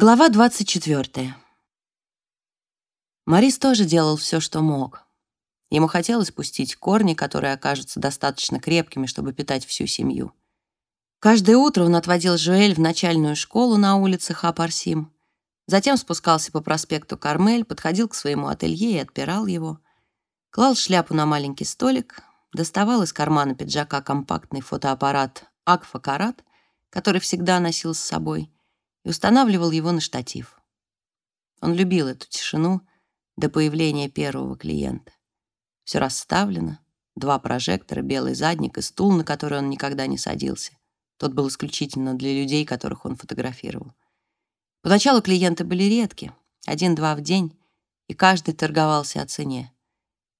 Глава 24. Марис тоже делал все, что мог. Ему хотелось пустить корни, которые окажутся достаточно крепкими, чтобы питать всю семью. Каждое утро он отводил Жуэль в начальную школу на улице Хапарсим, затем спускался по проспекту Кармель, подходил к своему ателье и отпирал его, клал шляпу на маленький столик, доставал из кармана пиджака компактный фотоаппарат «Акфа Карат», который всегда носил с собой, устанавливал его на штатив. Он любил эту тишину до появления первого клиента. Все расставлено, два прожектора, белый задник и стул, на который он никогда не садился. Тот был исключительно для людей, которых он фотографировал. Поначалу клиенты были редки, один-два в день, и каждый торговался о цене.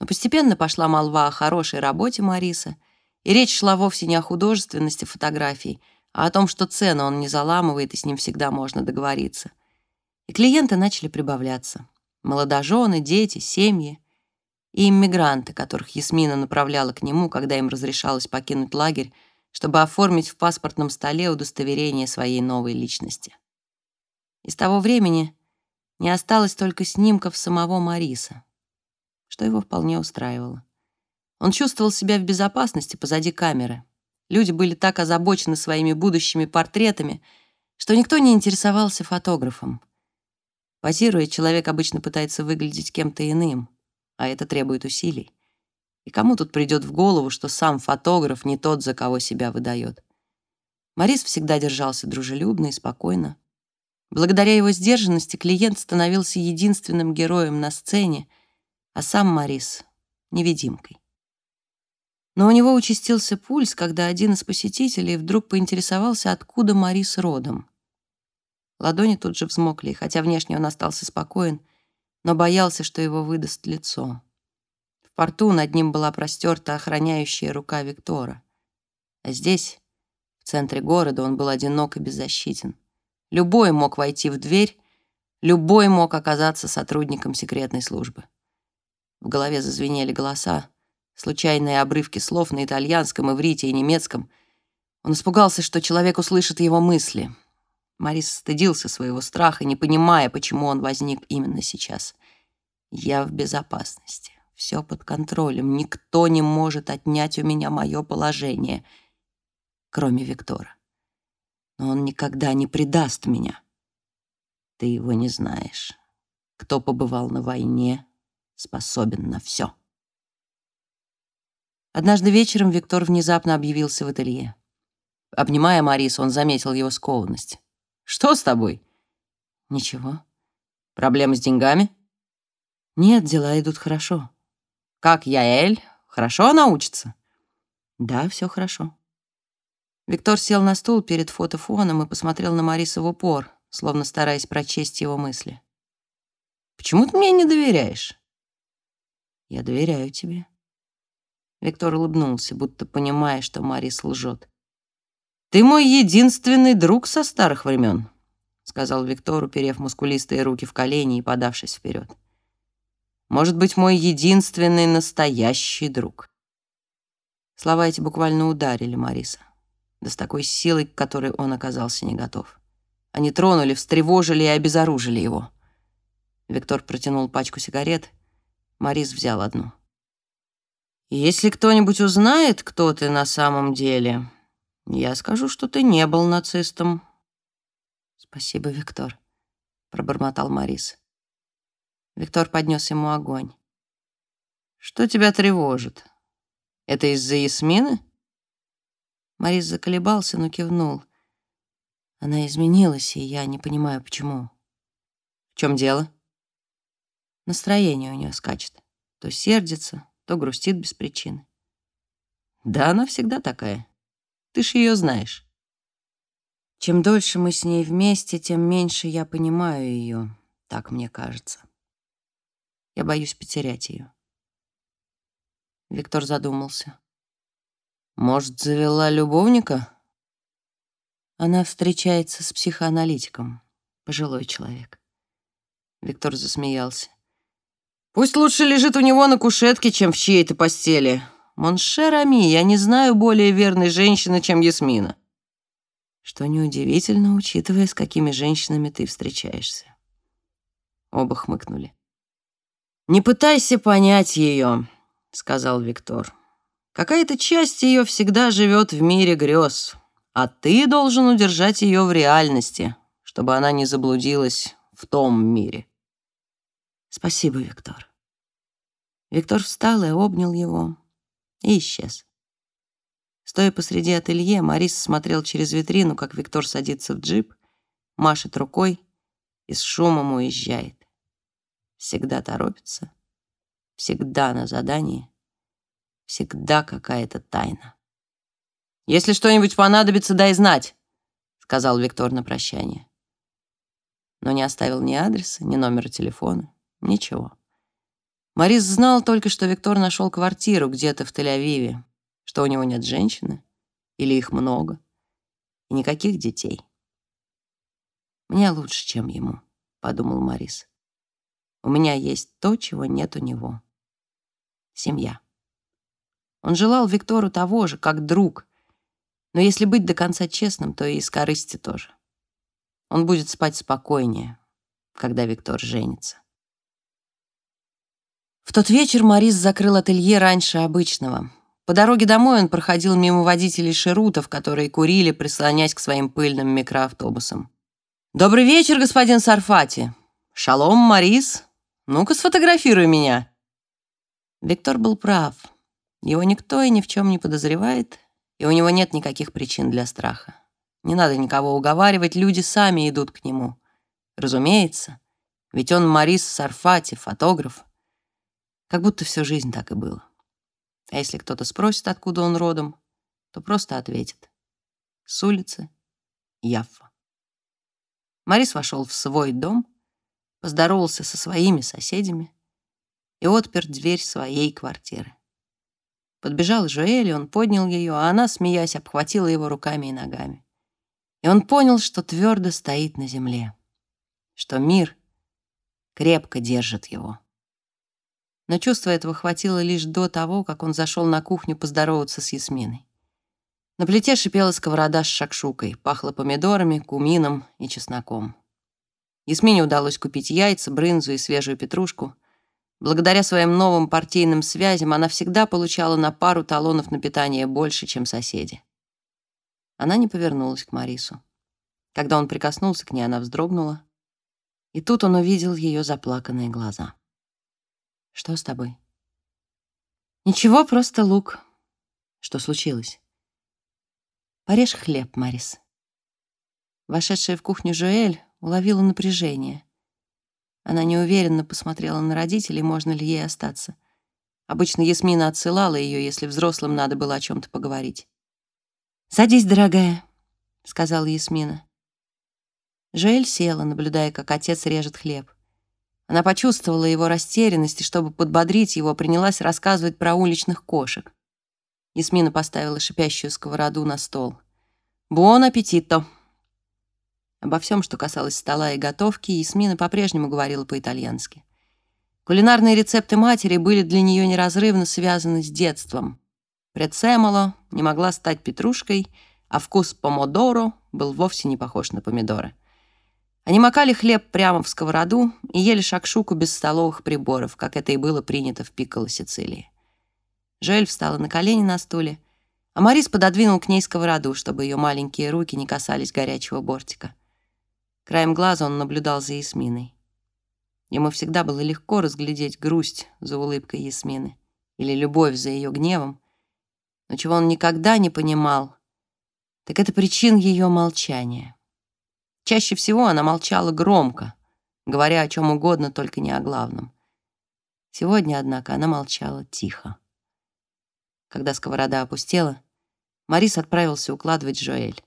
Но постепенно пошла молва о хорошей работе Мариса, и речь шла вовсе не о художественности фотографий, а о том, что цену он не заламывает, и с ним всегда можно договориться. И клиенты начали прибавляться. Молодожены, дети, семьи и иммигранты, которых Ясмина направляла к нему, когда им разрешалось покинуть лагерь, чтобы оформить в паспортном столе удостоверение своей новой личности. И с того времени не осталось только снимков самого Мариса, что его вполне устраивало. Он чувствовал себя в безопасности позади камеры. Люди были так озабочены своими будущими портретами, что никто не интересовался фотографом. Позируя, человек обычно пытается выглядеть кем-то иным, а это требует усилий. И кому тут придет в голову, что сам фотограф не тот, за кого себя выдает? Морис всегда держался дружелюбно и спокойно. Благодаря его сдержанности клиент становился единственным героем на сцене, а сам Морис — невидимкой. Но у него участился пульс, когда один из посетителей вдруг поинтересовался, откуда Морис родом. Ладони тут же взмокли, хотя внешне он остался спокоен, но боялся, что его выдаст лицо порту над ним была простерта охраняющая рука Виктора. А здесь, в центре города, он был одинок и беззащитен. Любой мог войти в дверь, любой мог оказаться сотрудником секретной службы. В голове зазвенели голоса, случайные обрывки слов на итальянском, иврите и немецком. Он испугался, что человек услышит его мысли. Марис стыдился своего страха, не понимая, почему он возник именно сейчас. «Я в безопасности» все под контролем. Никто не может отнять у меня мое положение, кроме Виктора. Но он никогда не предаст меня. Ты его не знаешь. Кто побывал на войне, способен на все. Однажды вечером Виктор внезапно объявился в ателье. Обнимая Марису, он заметил его скованность. «Что с тобой?» «Ничего». «Проблемы с деньгами?» «Нет, дела идут хорошо». Как Яэль? Хорошо она учится?» «Да, все хорошо». Виктор сел на стул перед фотофоном и посмотрел на Мариса в упор, словно стараясь прочесть его мысли. «Почему ты мне не доверяешь?» «Я доверяю тебе». Виктор улыбнулся, будто понимая, что Марис лжет. «Ты мой единственный друг со старых времен», — сказал Виктор, уперев мускулистые руки в колени и подавшись вперед. Может быть, мой единственный настоящий друг. Слова эти буквально ударили Мариса. Да с такой силой, к которой он оказался не готов. Они тронули, встревожили и обезоружили его. Виктор протянул пачку сигарет. Марис взял одну. «Если кто-нибудь узнает, кто ты на самом деле, я скажу, что ты не был нацистом». «Спасибо, Виктор», — пробормотал Марис. Виктор поднес ему огонь. «Что тебя тревожит? Это из-за Ясмины?» Морис заколебался, но кивнул. Она изменилась, и я не понимаю, почему. В чем дело? Настроение у нее скачет. То сердится, то грустит без причины. Да, она всегда такая. Ты ж ее знаешь. Чем дольше мы с ней вместе, тем меньше я понимаю ее, так мне кажется. Я боюсь потерять ее. Виктор задумался. Может, завела любовника? Она встречается с психоаналитиком, пожилой человек. Виктор засмеялся. Пусть лучше лежит у него на кушетке, чем в чьей-то постели. Mon cher ami, я не знаю более верной женщины, чем Ясмина. Что неудивительно, учитывая, с какими женщинами ты встречаешься. Оба хмыкнули. «Не пытайся понять ее», — сказал Виктор. «Какая-то часть ее всегда живет в мире грез, а ты должен удержать ее в реальности, чтобы она не заблудилась в том мире». «Спасибо, Виктор». Виктор встал и обнял его и исчез. Стоя посреди ателье, Марис смотрел через витрину, как Виктор садится в джип, машет рукой и с шумом уезжает. Всегда торопится, всегда на задании, всегда какая-то тайна. «Если что-нибудь понадобится, дай знать», — сказал Виктор на прощание. Но не оставил ни адреса, ни номера телефона, ничего. Марис знал только, что Виктор нашел квартиру где-то в Тель-Авиве, что у него нет женщины, или их много, и никаких детей. «Мне лучше, чем ему», — подумал Марис. «У меня есть то, чего нет у него. Семья». Он желал Виктору того же, как друг, но если быть до конца честным, то и из корысти тоже. Он будет спать спокойнее, когда Виктор женится. В тот вечер Марис закрыл ателье раньше обычного. По дороге домой он проходил мимо водителей шерутов, которые курили, прислонясь к своим пыльным микроавтобусам. «Добрый вечер, господин Сарфати! Шалом, Марис! Ну-ка, сфотографируй меня!» Виктор был прав. Его никто и ни в чем не подозревает, и у него нет никаких причин для страха. Не надо никого уговаривать, люди сами идут к нему. Разумеется, ведь он Марис Сарфати, фотограф. Как будто всю жизнь так и было. А если кто-то спросит, откуда он родом, то просто ответит. С улицы Яффа. Марис вошел в свой дом, поздоровался со своими соседями и отпер дверь своей квартиры. Подбежал Жуэль, он поднял ее, а она, смеясь, обхватила его руками и ногами. И он понял, что твердо стоит на земле, что мир крепко держит его но чувства этого хватило лишь до того, как он зашел на кухню поздороваться с Ясминой. На плите шипела сковорода с шакшукой, пахло помидорами, кумином и чесноком. Ясмине удалось купить яйца, брынзу и свежую петрушку. Благодаря своим новым партийным связям она всегда получала на пару талонов на питание больше, чем соседи. Она не повернулась к Марису. Когда он прикоснулся к ней, она вздрогнула. И тут он увидел ее заплаканные глаза. Что с тобой? Ничего, просто лук. Что случилось? Порежь хлеб, Марис. Вошедшая в кухню Жуэль уловила напряжение. Она неуверенно посмотрела на родителей, можно ли ей остаться. Обычно Ясмина отсылала ее, если взрослым надо было о чем-то поговорить. «Садись, дорогая», — сказала Ясмина. Жуэль села, наблюдая, как отец режет хлеб. Она почувствовала его растерянность и, чтобы подбодрить его, принялась рассказывать про уличных кошек. Ясмина поставила шипящую сковороду на стол. «Бон аппетито!» Обо всем, что касалось стола и готовки, Ясмина по-прежнему говорила по-итальянски. Кулинарные рецепты матери были для нее неразрывно связаны с детством. Прецемоло не могла стать петрушкой, а вкус помодоро был вовсе не похож на помидоры. Они макали хлеб прямо в сковороду и ели шакшуку без столовых приборов, как это и было принято в Пикколо Сицилии. Жель встала на колени на стуле, а Морис пододвинул к ней сковороду, чтобы ее маленькие руки не касались горячего бортика. Краем глаза он наблюдал за Ясминой. Ему всегда было легко разглядеть грусть за улыбкой Ясмины или любовь за ее гневом, но чего он никогда не понимал, так это причин ее молчания. Чаще всего она молчала громко, говоря о чем угодно, только не о главном. Сегодня, однако, она молчала тихо. Когда сковорода опустела, Марис отправился укладывать Жоэль.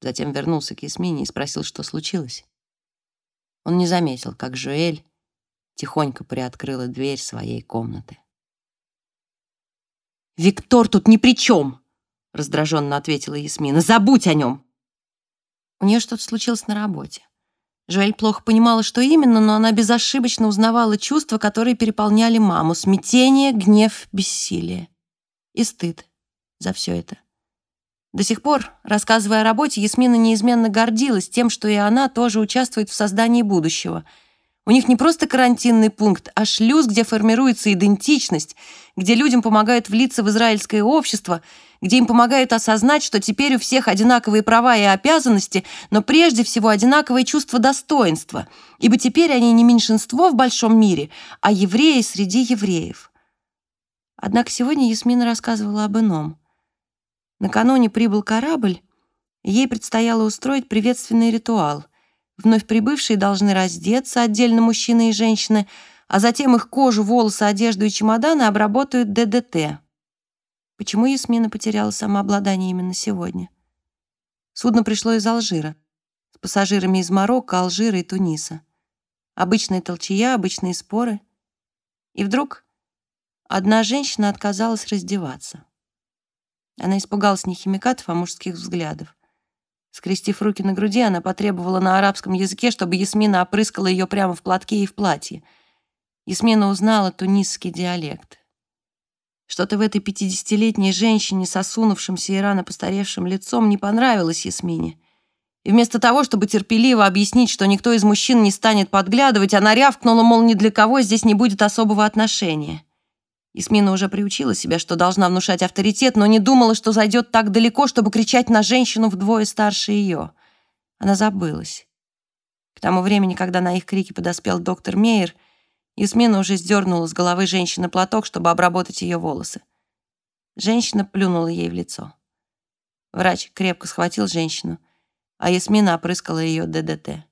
Затем вернулся к Ясмине и спросил, что случилось. Он не заметил, как Жоэль тихонько приоткрыла дверь своей комнаты. «Виктор тут ни при чем!» — раздраженно ответила Ясмина. «Забудь о нем!» У нее что-то случилось на работе. Жуэль плохо понимала, что именно, но она безошибочно узнавала чувства, которые переполняли маму. Смятение, гнев, бессилие. И стыд за все это. До сих пор, рассказывая о работе, Ясмина неизменно гордилась тем, что и она тоже участвует в создании будущего. У них не просто карантинный пункт, а шлюз, где формируется идентичность, где людям помогают влиться в израильское общество, где им помогают осознать, что теперь у всех одинаковые права и обязанности, но прежде всего одинаковое чувство достоинства, ибо теперь они не меньшинство в большом мире, а евреи среди евреев. Однако сегодня Ясмина рассказывала об ином. Накануне прибыл корабль, ей предстояло устроить приветственный ритуал. Вновь прибывшие должны раздеться, отдельно мужчины и женщины, а затем их кожу, волосы, одежду и чемоданы обработают ДДТ. Почему Ясмина потеряла самообладание именно сегодня? Судно пришло из Алжира, с пассажирами из Марокко, Алжира и Туниса. Обычная толчья, обычные споры. И вдруг одна женщина отказалась раздеваться. Она испугалась не химикатов, а мужских взглядов. Скрестив руки на груди, она потребовала на арабском языке, чтобы Ясмина опрыскала ее прямо в платке и в платье. Ясмина узнала тунисский диалект. Что-то в этой пятидесятилетней женщине с осунувшимся и рано постаревшим лицом не понравилось Ясмине. И вместо того, чтобы терпеливо объяснить, что никто из мужчин не станет подглядывать, она рявкнула, мол, ни для кого здесь не будет особого отношения. Исмина уже приучила себя, что должна внушать авторитет, но не думала, что зайдет так далеко, чтобы кричать на женщину вдвое старше ее. Она забылась. К тому времени, когда на их крики подоспел доктор Мейер, Ясмина уже сдернула с головы женщины платок, чтобы обработать ее волосы. Женщина плюнула ей в лицо. Врач крепко схватил женщину, а Ясмина опрыскала ее ДДТ.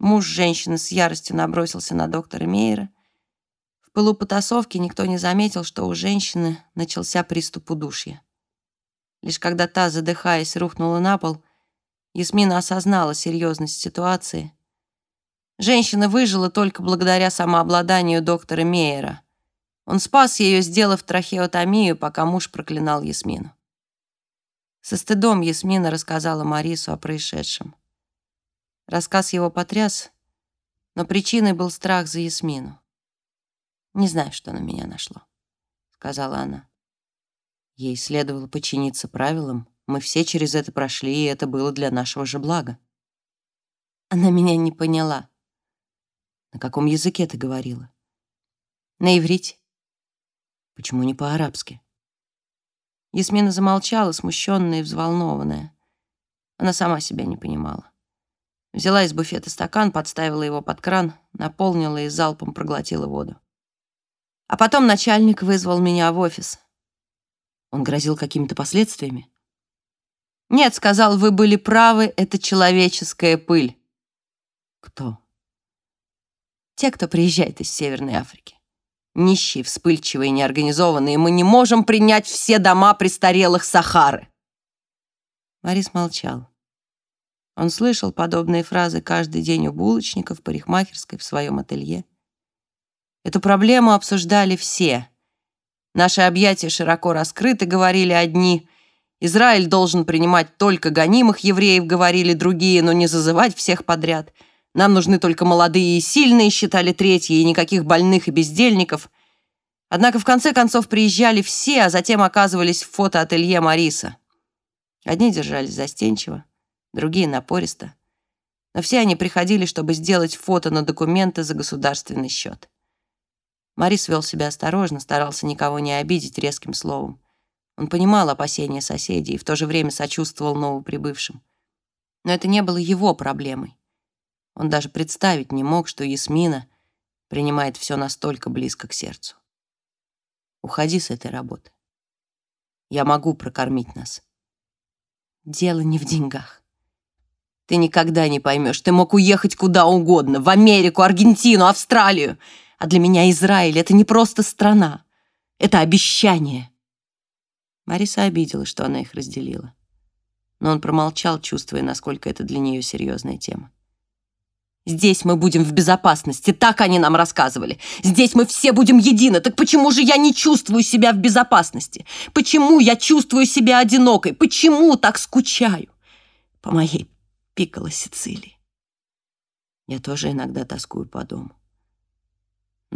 Муж женщины с яростью набросился на доктора Мейера — в пылу потасовки никто не заметил, что у женщины начался приступ удушья. Лишь когда та, задыхаясь, рухнула на пол, Ясмина осознала серьезность ситуации. Женщина выжила только благодаря самообладанию доктора Мейера. Он спас ее, сделав трахеотомию, пока муж проклинал Ясмину. Со стыдом Ясмина рассказала Марису о происшедшем. Рассказ его потряс, но причиной был страх за Ясмину. «Не знаю, что на меня нашло», — сказала она. Ей следовало подчиниться правилам. Мы все через это прошли, и это было для нашего же блага. Она меня не поняла. На каком языке ты говорила? На иврите. Почему не по-арабски? Ясмина замолчала, смущенная и взволнованная. Она сама себя не понимала. Взяла из буфета стакан, подставила его под кран, наполнила и залпом проглотила воду. А потом начальник вызвал меня в офис. Он грозил какими-то последствиями? Нет, сказал, вы были правы, это человеческая пыль. Кто? Те, кто приезжает из Северной Африки. Нищие, вспыльчивые, неорганизованные. Мы не можем принять все дома престарелых Сахары. Марис молчал. Он слышал подобные фразы каждый день у булочников, парикмахерской, в своем ателье. Эту проблему обсуждали все. Наши объятия широко раскрыты, говорили одни. Израиль должен принимать только гонимых евреев, говорили другие, но не зазывать всех подряд. Нам нужны только молодые и сильные, считали третьи, и никаких больных и бездельников. Однако в конце концов приезжали все, а затем оказывались в фотоателье Мариса. Одни держались застенчиво, другие напористо. Но все они приходили, чтобы сделать фото на документы за государственный счет. Марис вел себя осторожно, старался никого не обидеть резким словом. Он понимал опасения соседей и в то же время сочувствовал новоприбывшим. Но это не было его проблемой. Он даже представить не мог, что Ясмина принимает все настолько близко к сердцу. Уходи с этой работы. Я могу прокормить нас. Дело не в деньгах. Ты никогда не поймешь. Ты мог уехать куда угодно. В Америку, Аргентину, Австралию. А для меня Израиль — это не просто страна. Это обещание. Мариса обиделась, что она их разделила. Но он промолчал, чувствуя, насколько это для нее серьезная тема. Здесь мы будем в безопасности, так они нам рассказывали. Здесь мы все будем едины. Так почему же я не чувствую себя в безопасности? Почему я чувствую себя одинокой? Почему так скучаю по моей пикколо Сицилии? Я тоже иногда тоскую по дому.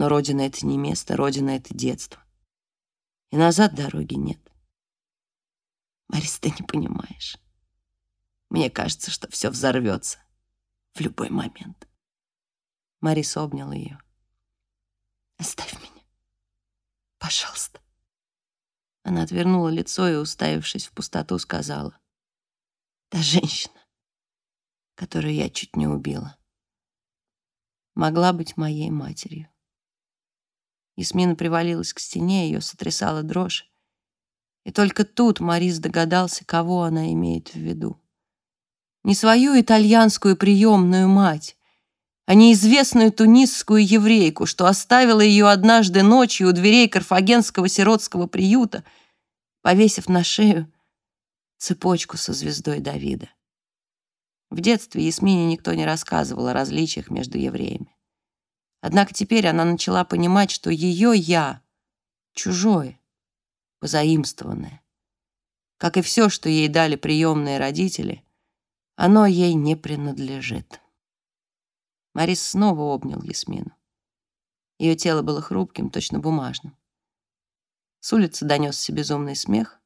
Но родина — это не место, родина — это детство. И назад дороги нет. Марис, ты не понимаешь. Мне кажется, что все взорвется в любой момент. Марис обнял ее. Оставь меня. Пожалуйста. Она отвернула лицо и, уставившись в пустоту, сказала. Та женщина, которую я чуть не убила, могла быть моей матерью. Ясмина привалилась к стене, ее сотрясала дрожь. И только тут Марис догадался, кого она имеет в виду. Не свою итальянскую приемную мать, а неизвестную тунисскую еврейку, что оставила ее однажды ночью у дверей карфагенского сиротского приюта, повесив на шею цепочку со звездой Давида. В детстве Ясмине никто не рассказывал о различиях между евреями. Однако теперь она начала понимать, что ее «я» чужое, позаимствованное. Как и все, что ей дали приемные родители, оно ей не принадлежит. Марис снова обнял Ясмину. Ее тело было хрупким, точно бумажным. С улицы донесся безумный смех.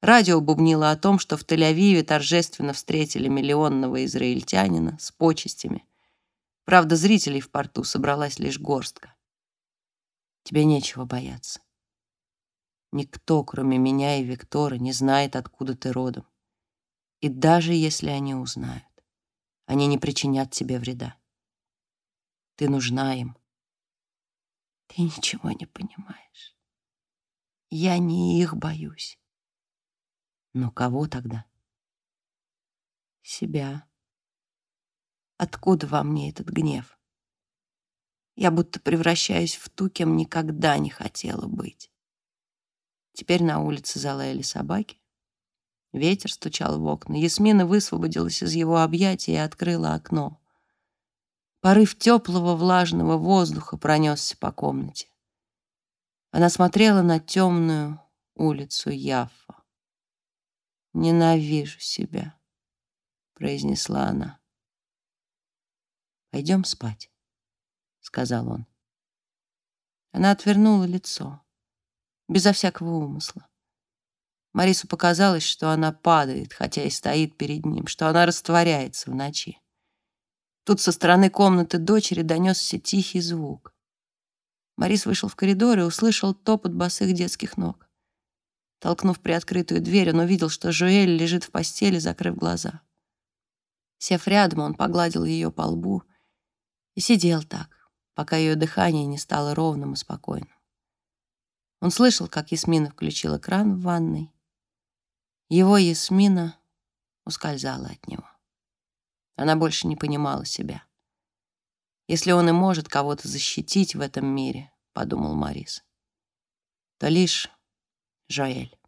Радио бубнило о том, что в Тель-Авиве торжественно встретили миллионного израильтянина с почестями. Правда, зрителей в порту собралась лишь горстка. Тебе нечего бояться. Никто, кроме меня и Виктора, не знает, откуда ты родом. И даже если они узнают, они не причинят тебе вреда. Ты нужна им. Ты ничего не понимаешь. Я не их боюсь. Но кого тогда? Себя. Откуда во мне этот гнев? Я будто превращаюсь в ту, кем никогда не хотела быть. Теперь на улице залаяли собаки. Ветер стучал в окна. Ясмина высвободилась из его объятий и открыла окно. Порыв теплого влажного воздуха пронесся по комнате. Она смотрела на темную улицу Яффа. «Ненавижу себя», — произнесла она. «Пойдем спать», — сказал он. Она отвернула лицо, безо всякого умысла. Марису показалось, что она падает, хотя и стоит перед ним, что она растворяется в ночи. Тут со стороны комнаты дочери донесся тихий звук. Морис вышел в коридор и услышал топот босых детских ног. Толкнув приоткрытую дверь, он увидел, что Жуэль лежит в постели, закрыв глаза. Сев рядом, он погладил ее по лбу и сидел так, пока ее дыхание не стало ровным и спокойным. Он слышал, как Ясмина включила кран в ванной. Его Ясмина ускользала от него. Она больше не понимала себя. «Если он и может кого-то защитить в этом мире», — подумал Марис, — «то лишь Жоэль».